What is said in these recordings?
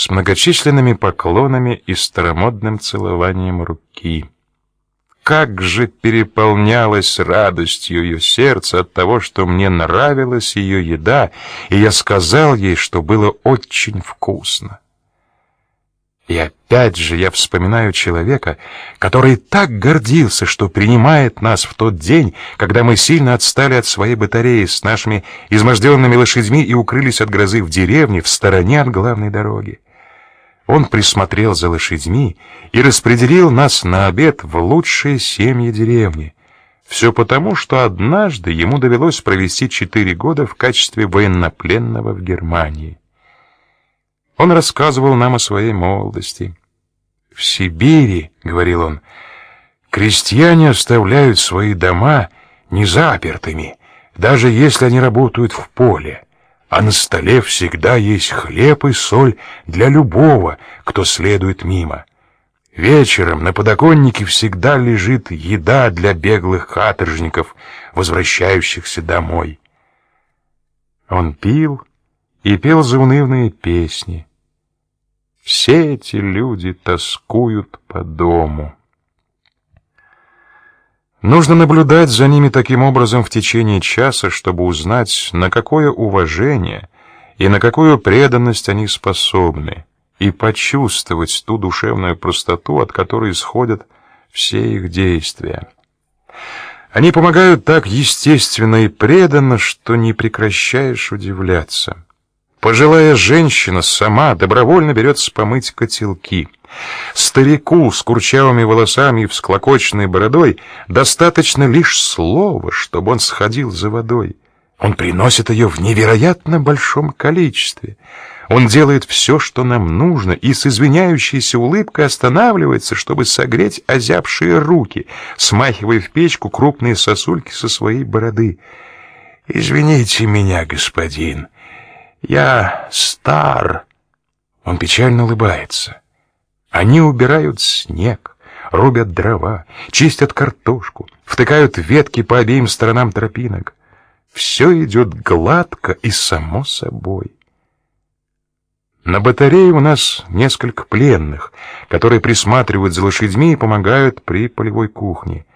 с многочисленными поклонами и старомодным целованием руки. Как же переполнялось радостью ее сердце от того, что мне нравилась ее еда, и я сказал ей, что было очень вкусно. И опять же я вспоминаю человека, который так гордился, что принимает нас в тот день, когда мы сильно отстали от своей батареи с нашими изможденными лошадьми и укрылись от грозы в деревне в стороне от главной дороги. Он присмотрел за лошадьми и распределил нас на обед в лучшие семьи деревни. Все потому, что однажды ему довелось провести четыре года в качестве военнопленного в Германии. Он рассказывал нам о своей молодости. В Сибири, говорил он, крестьяне оставляют свои дома незапертыми, даже если они работают в поле, а на столе всегда есть хлеб и соль для любого, кто следует мимо. Вечером на подоконнике всегда лежит еда для беглых каторжников, возвращающихся домой. Он пил и пел заунывные песни. Все эти люди тоскуют по дому. Нужно наблюдать за ними таким образом в течение часа, чтобы узнать, на какое уважение и на какую преданность они способны, и почувствовать ту душевную простоту, от которой исходят все их действия. Они помогают так естественно и преданно, что не прекращаешь удивляться. Пожилая женщина сама добровольно берется помыть котелки. Старику с курчавыми волосами и всклокоченной бородой достаточно лишь слова, чтобы он сходил за водой. Он приносит ее в невероятно большом количестве. Он делает все, что нам нужно, и с извиняющейся улыбкой останавливается, чтобы согреть озябшие руки, смахивая в печку крупные сосульки со своей бороды. «Извините меня, господин», я стар. Он печально улыбается. Они убирают снег, рубят дрова, чистят картошку, втыкают ветки по обеим сторонам тропинок. Все идет гладко и само собой. На батарее у нас несколько пленных, которые присматривают за лошадьми и помогают при полевой кухне.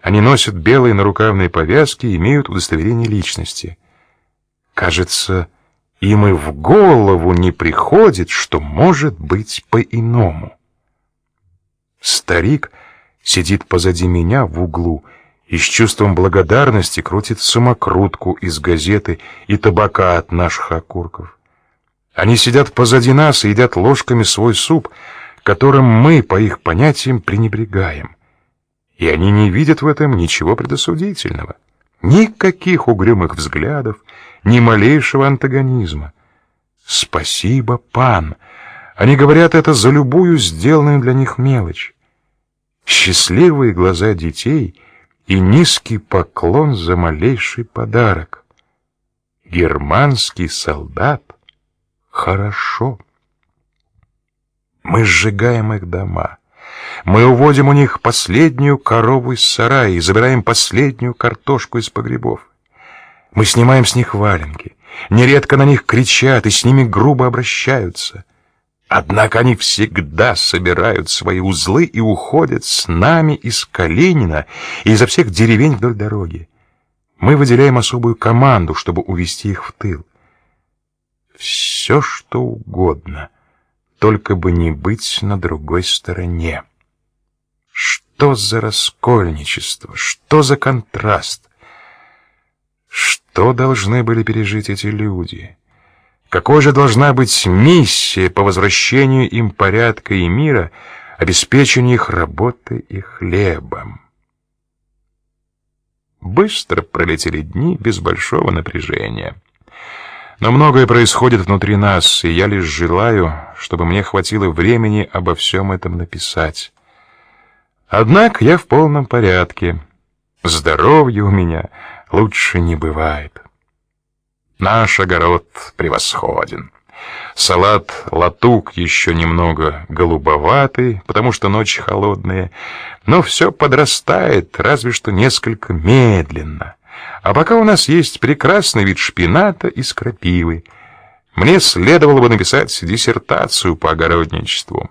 Они носят белые нарукавные повязки и имеют удостоверение личности. Кажется, им и в голову не приходит, что может быть по-иному. Старик сидит позади меня в углу и с чувством благодарности крутит самокрутку из газеты и табака от наших окурков. Они сидят позади нас и едят ложками свой суп, которым мы, по их понятиям, пренебрегаем. И они не видят в этом ничего предосудительного. Никаких угрюмых взглядов, ни малейшего антагонизма. Спасибо, пан. Они говорят это за любую сделанную для них мелочь. Счастливые глаза детей и низкий поклон за малейший подарок. Германский солдат хорошо. Мы сжигаем их дома. Мы уводим у них последнюю корову из сарая и забираем последнюю картошку из погребов. Мы снимаем с них валенки, нередко на них кричат и с ними грубо обращаются. Однако они всегда собирают свои узлы и уходят с нами из Калинина и изо всех деревень вдоль дороги. Мы выделяем особую команду, чтобы увести их в тыл. Все, что угодно, только бы не быть на другой стороне. Что за раскольничество, что за контраст! Что должны были пережить эти люди? Какой же должна быть миссия по возвращению им порядка и мира, обеспечению их работы и хлебом? Быстро пролетели дни без большого напряжения. Но многое происходит внутри нас, и я лишь желаю, чтобы мне хватило времени обо всем этом написать. Однако я в полном порядке. Здоровье у меня лучше не бывает. Наш огород превосходен. Салат латук еще немного голубоватый, потому что ночи холодные, но все подрастает, разве что несколько медленно. А пока у нас есть прекрасный вид шпината и крапивы. Мне следовало бы написать диссертацию по огородничеству.